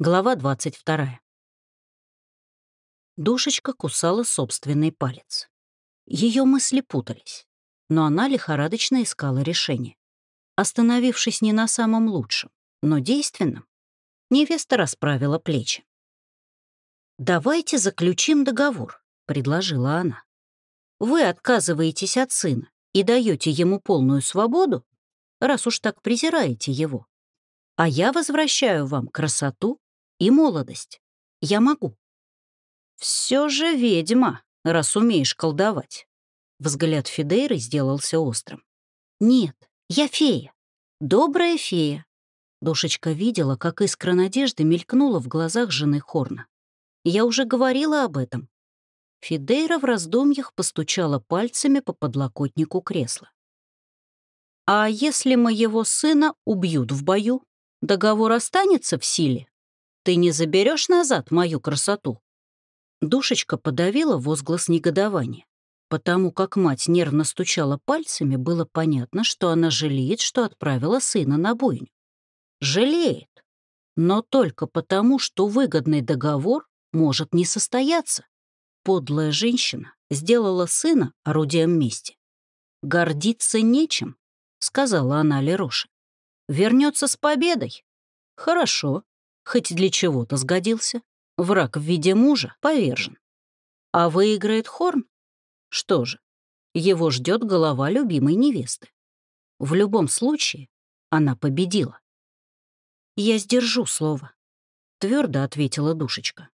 Глава 22. Душечка кусала собственный палец. Ее мысли путались, но она лихорадочно искала решение. Остановившись не на самом лучшем, но действенном, невеста расправила плечи. «Давайте заключим договор», — предложила она. «Вы отказываетесь от сына и даете ему полную свободу, раз уж так презираете его. А я возвращаю вам красоту и молодость. Я могу. Все же ведьма, раз умеешь колдовать. Взгляд Фидейры сделался острым. Нет, я фея. Добрая фея. Душечка видела, как искра надежды мелькнула в глазах жены Хорна. Я уже говорила об этом. Фидейра в раздумьях постучала пальцами по подлокотнику кресла. «А если моего сына убьют в бою, договор останется в силе?» Ты не заберешь назад мою красоту?» Душечка подавила возглас негодования. Потому как мать нервно стучала пальцами, было понятно, что она жалеет, что отправила сына на бойню. Жалеет. Но только потому, что выгодный договор может не состояться. Подлая женщина сделала сына орудием мести. «Гордиться нечем», — сказала она Лероше. «Вернется с победой. Хорошо, хоть для чего-то сгодился. Враг в виде мужа повержен. А выиграет Хорн? Что же, его ждет голова любимой невесты. В любом случае, она победила. «Я сдержу слово», — твердо ответила душечка.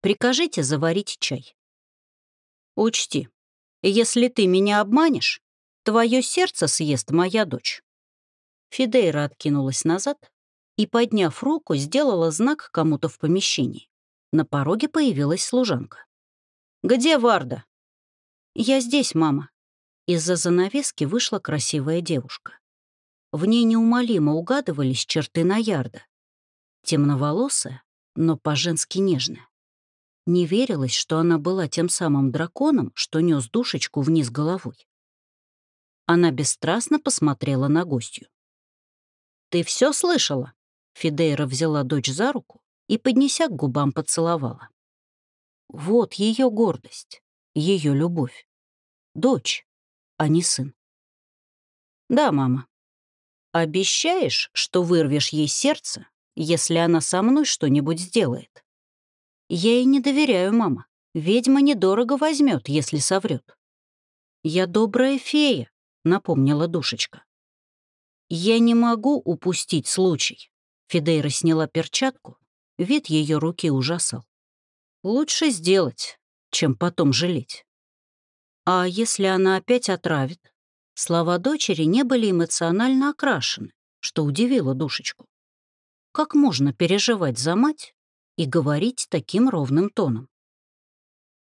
«Прикажите заварить чай». «Учти, если ты меня обманешь, твое сердце съест моя дочь». Фидейра откинулась назад, и, подняв руку, сделала знак кому-то в помещении. На пороге появилась служанка. «Где Варда?» «Я здесь, мама». Из-за занавески вышла красивая девушка. В ней неумолимо угадывались черты Наярда. Темноволосая, но по-женски нежная. Не верилось, что она была тем самым драконом, что нес душечку вниз головой. Она бесстрастно посмотрела на гостью. «Ты все слышала?» Фидейра взяла дочь за руку и, поднеся к губам, поцеловала. Вот ее гордость, ее любовь. Дочь, а не сын. Да, мама. Обещаешь, что вырвешь ей сердце, если она со мной что-нибудь сделает? Я ей не доверяю, мама. Ведьма недорого возьмет, если соврет. Я добрая фея, напомнила душечка. Я не могу упустить случай. Фидейра сняла перчатку, вид ее руки ужасал. Лучше сделать, чем потом жалеть. А если она опять отравит? Слова дочери не были эмоционально окрашены, что удивило душечку. Как можно переживать за мать и говорить таким ровным тоном?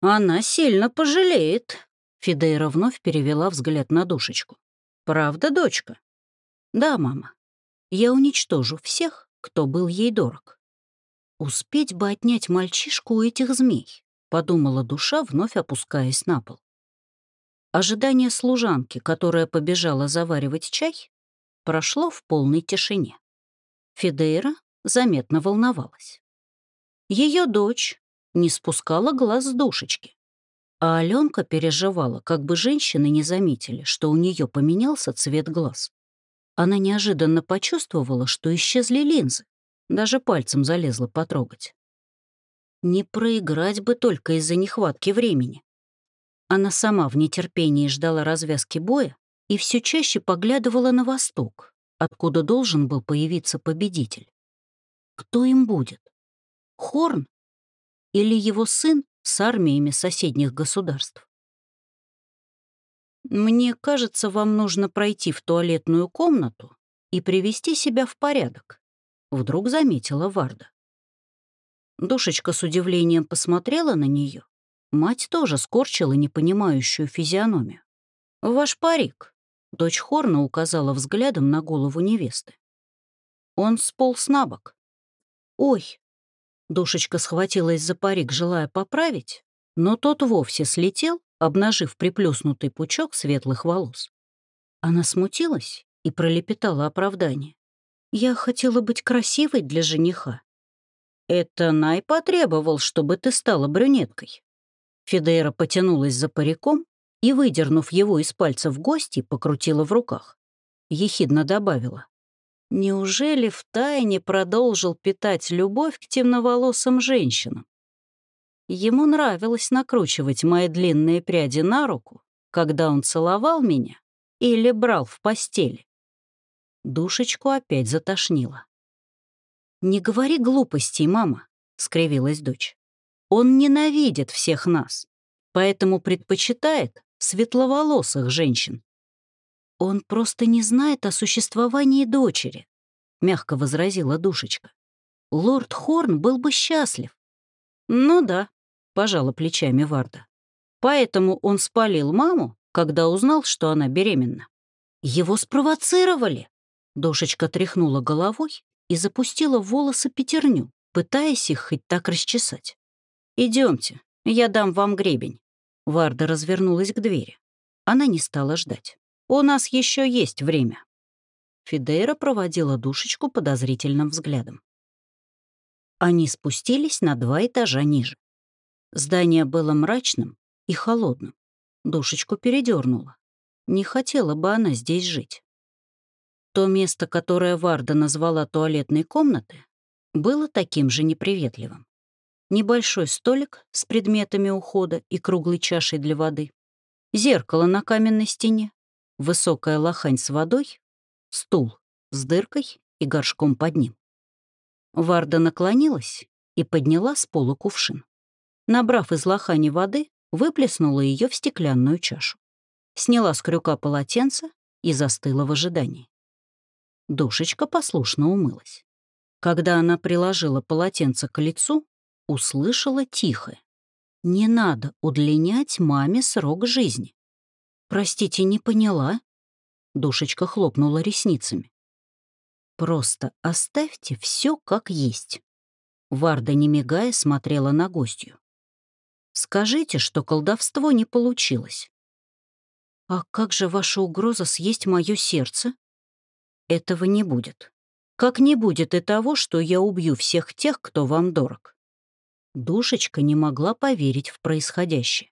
«Она сильно пожалеет», — Фидейра вновь перевела взгляд на душечку. «Правда, дочка?» «Да, мама. Я уничтожу всех, кто был ей дорог. «Успеть бы отнять мальчишку у этих змей», — подумала душа, вновь опускаясь на пол. Ожидание служанки, которая побежала заваривать чай, прошло в полной тишине. Федейра заметно волновалась. Ее дочь не спускала глаз с душечки, а Аленка переживала, как бы женщины не заметили, что у нее поменялся цвет глаз. Она неожиданно почувствовала, что исчезли линзы. Даже пальцем залезла потрогать. Не проиграть бы только из-за нехватки времени. Она сама в нетерпении ждала развязки боя и все чаще поглядывала на восток, откуда должен был появиться победитель. Кто им будет? Хорн? Или его сын с армиями соседних государств? «Мне кажется, вам нужно пройти в туалетную комнату и привести себя в порядок», — вдруг заметила Варда. Душечка с удивлением посмотрела на нее. Мать тоже скорчила непонимающую физиономию. «Ваш парик», — дочь Хорна указала взглядом на голову невесты. Он сполз на бок. «Ой!» Душечка схватилась за парик, желая поправить, но тот вовсе слетел обнажив приплюснутый пучок светлых волос. Она смутилась и пролепетала оправдание. «Я хотела быть красивой для жениха». Это Най потребовал, чтобы ты стала брюнеткой. Фидейра потянулась за париком и, выдернув его из пальцев гости, покрутила в руках. Ехидно добавила. Неужели втайне продолжил питать любовь к темноволосым женщинам? Ему нравилось накручивать мои длинные пряди на руку, когда он целовал меня или брал в постели. Душечку опять затошнило. «Не говори глупостей, мама», — скривилась дочь. «Он ненавидит всех нас, поэтому предпочитает светловолосых женщин». «Он просто не знает о существовании дочери», — мягко возразила душечка. «Лорд Хорн был бы счастлив». «Ну да», — пожала плечами Варда. «Поэтому он спалил маму, когда узнал, что она беременна». «Его спровоцировали!» Душечка тряхнула головой и запустила в волосы пятерню, пытаясь их хоть так расчесать. Идемте, я дам вам гребень». Варда развернулась к двери. Она не стала ждать. «У нас еще есть время». Фидейра проводила душечку подозрительным взглядом. Они спустились на два этажа ниже. Здание было мрачным и холодным. Душечку передернула. Не хотела бы она здесь жить. То место, которое Варда назвала туалетной комнатой, было таким же неприветливым. Небольшой столик с предметами ухода и круглой чашей для воды, зеркало на каменной стене, высокая лохань с водой, стул с дыркой и горшком под ним. Варда наклонилась и подняла с пола кувшин. Набрав из лохани воды, выплеснула ее в стеклянную чашу. Сняла с крюка полотенце и застыла в ожидании. Душечка послушно умылась. Когда она приложила полотенце к лицу, услышала тихо. «Не надо удлинять маме срок жизни». «Простите, не поняла?» Душечка хлопнула ресницами. «Просто оставьте все как есть». Варда, не мигая, смотрела на гостью. «Скажите, что колдовство не получилось». «А как же ваша угроза съесть мое сердце?» Этого не будет. Как не будет и того, что я убью всех тех, кто вам дорог. Душечка не могла поверить в происходящее.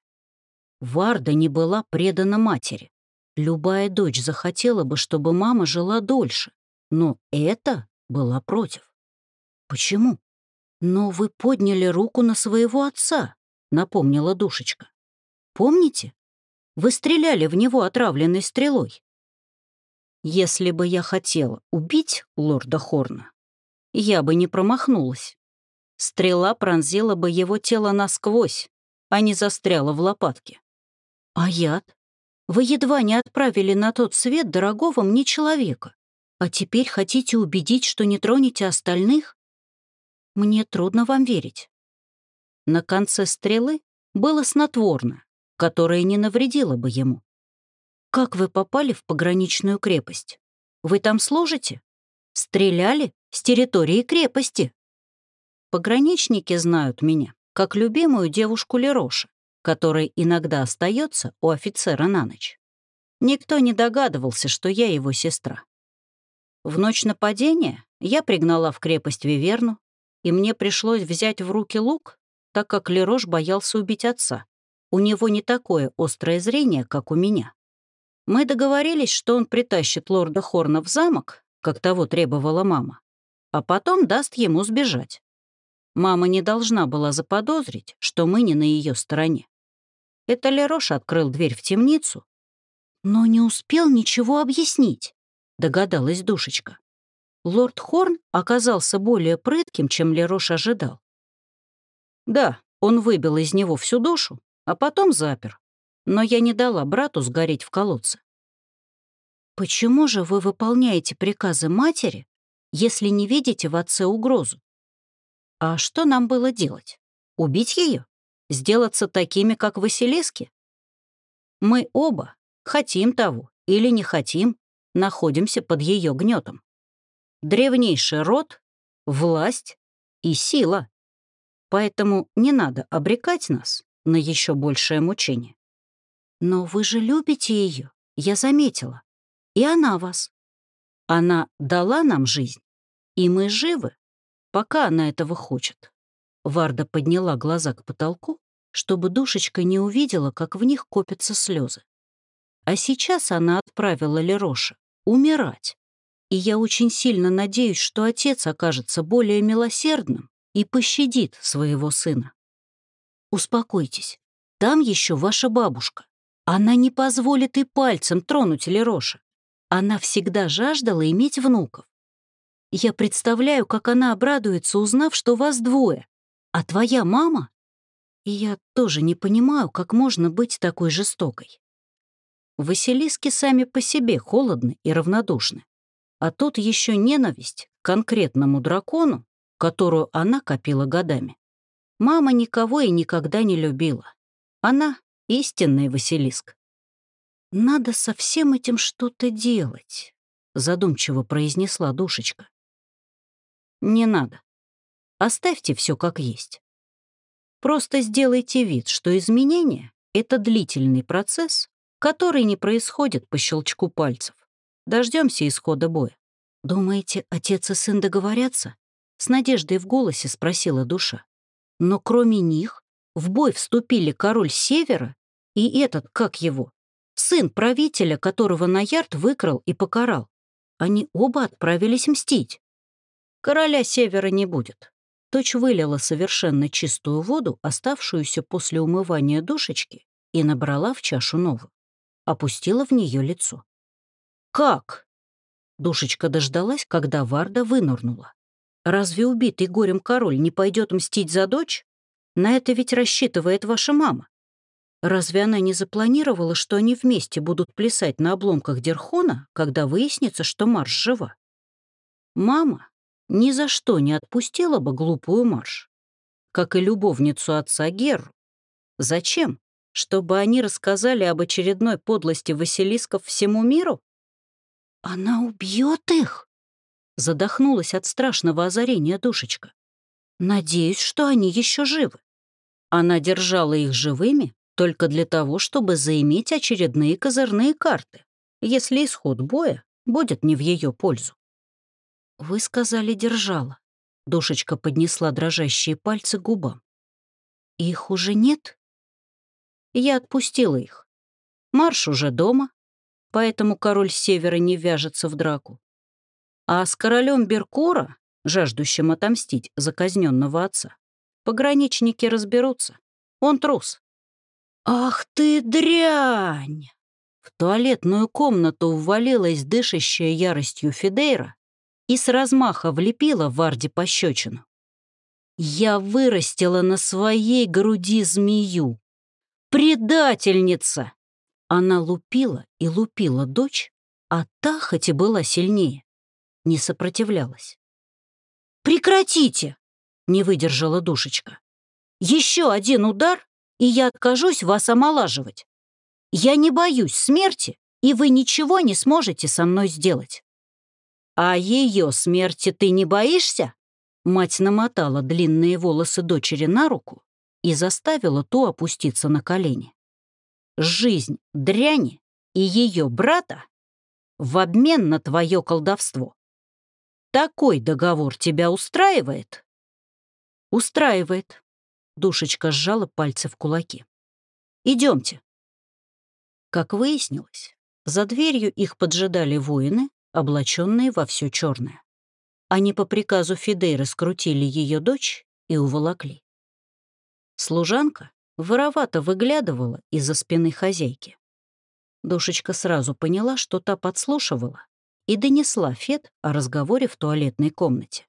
Варда не была предана матери. Любая дочь захотела бы, чтобы мама жила дольше, но это была против. Почему? Но вы подняли руку на своего отца, напомнила душечка. Помните? Вы стреляли в него отравленной стрелой. Если бы я хотела убить лорда Хорна, я бы не промахнулась. Стрела пронзила бы его тело насквозь, а не застряла в лопатке. А яд? Вы едва не отправили на тот свет дорогого мне человека, а теперь хотите убедить, что не тронете остальных? Мне трудно вам верить. На конце стрелы было снотворное, которое не навредило бы ему. «Как вы попали в пограничную крепость? Вы там служите? Стреляли с территории крепости?» Пограничники знают меня как любимую девушку Лероша, которая иногда остается у офицера на ночь. Никто не догадывался, что я его сестра. В ночь нападения я пригнала в крепость Виверну, и мне пришлось взять в руки лук, так как Лерош боялся убить отца. У него не такое острое зрение, как у меня. Мы договорились, что он притащит лорда Хорна в замок, как того требовала мама, а потом даст ему сбежать. Мама не должна была заподозрить, что мы не на ее стороне. Это Лерош открыл дверь в темницу, но не успел ничего объяснить, догадалась душечка. Лорд Хорн оказался более прытким, чем Лерош ожидал. Да, он выбил из него всю душу, а потом запер но я не дала брату сгореть в колодце. Почему же вы выполняете приказы матери, если не видите в отце угрозу? А что нам было делать? Убить ее? Сделаться такими, как Василиски? Мы оба, хотим того или не хотим, находимся под ее гнетом. Древнейший род, власть и сила. Поэтому не надо обрекать нас на еще большее мучение. Но вы же любите ее, я заметила. И она вас. Она дала нам жизнь, и мы живы. пока она этого хочет. Варда подняла глаза к потолку, чтобы душечка не увидела, как в них копятся слезы. А сейчас она отправила Лероша умирать. И я очень сильно надеюсь, что отец окажется более милосердным и пощадит своего сына. Успокойтесь, там еще ваша бабушка. Она не позволит и пальцем тронуть Лероша. Она всегда жаждала иметь внуков. Я представляю, как она обрадуется, узнав, что вас двое. А твоя мама? И я тоже не понимаю, как можно быть такой жестокой. Василиски сами по себе холодны и равнодушны. А тут еще ненависть к конкретному дракону, которую она копила годами. Мама никого и никогда не любила. Она — истинный Василиск. «Надо со всем этим что-то делать», — задумчиво произнесла душечка. «Не надо. Оставьте все как есть. Просто сделайте вид, что изменение — это длительный процесс, который не происходит по щелчку пальцев. Дождемся исхода боя. Думаете, отец и сын договорятся? С надеждой в голосе спросила душа. Но кроме них в бой вступили король Севера и этот, как его, сын правителя, которого Наярд выкрал и покарал. Они оба отправились мстить. Короля Севера не будет. Точь вылила совершенно чистую воду, оставшуюся после умывания душечки, и набрала в чашу новую. Опустила в нее лицо. «Как?» Душечка дождалась, когда Варда вынырнула. «Разве убитый горем король не пойдет мстить за дочь? На это ведь рассчитывает ваша мама. Разве она не запланировала, что они вместе будут плясать на обломках Дерхона, когда выяснится, что Марш жива? Мама ни за что не отпустила бы глупую Марш, как и любовницу отца Герру. Зачем? Чтобы они рассказали об очередной подлости Василисков всему миру? «Она убьет их?» Задохнулась от страшного озарения душечка. «Надеюсь, что они еще живы». Она держала их живыми только для того, чтобы заиметь очередные козырные карты, если исход боя будет не в ее пользу. «Вы сказали, держала». Душечка поднесла дрожащие пальцы к губам. «Их уже нет?» Я отпустила их. Марш уже дома, поэтому король севера не вяжется в драку. А с королем Беркура, жаждущим отомстить за казненного отца, пограничники разберутся. Он трус. «Ах ты дрянь!» В туалетную комнату ввалилась дышащая яростью Фидейра и с размаха влепила Варде пощечину. «Я вырастила на своей груди змею. Предательница!» Она лупила и лупила дочь, а та, хоть и была сильнее, не сопротивлялась. «Прекратите!» — не выдержала душечка. «Еще один удар, и я откажусь вас омолаживать. Я не боюсь смерти, и вы ничего не сможете со мной сделать». «А ее смерти ты не боишься?» Мать намотала длинные волосы дочери на руку и заставила ту опуститься на колени жизнь дряни и ее брата в обмен на твое колдовство. Такой договор тебя устраивает? Устраивает. Душечка сжала пальцы в кулаки. Идемте. Как выяснилось, за дверью их поджидали воины, облаченные во все черное. Они по приказу Фидейра скрутили ее дочь и уволокли. Служанка, воровато выглядывала из-за спины хозяйки. Душечка сразу поняла, что та подслушивала, и донесла Фет о разговоре в туалетной комнате.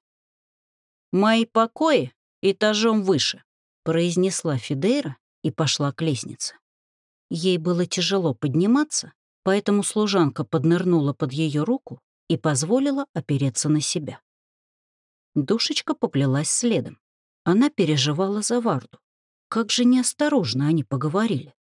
«Мои покои этажом выше», — произнесла Фидейра и пошла к лестнице. Ей было тяжело подниматься, поэтому служанка поднырнула под ее руку и позволила опереться на себя. Душечка поплелась следом. Она переживала за Варду. Как же неосторожно они поговорили.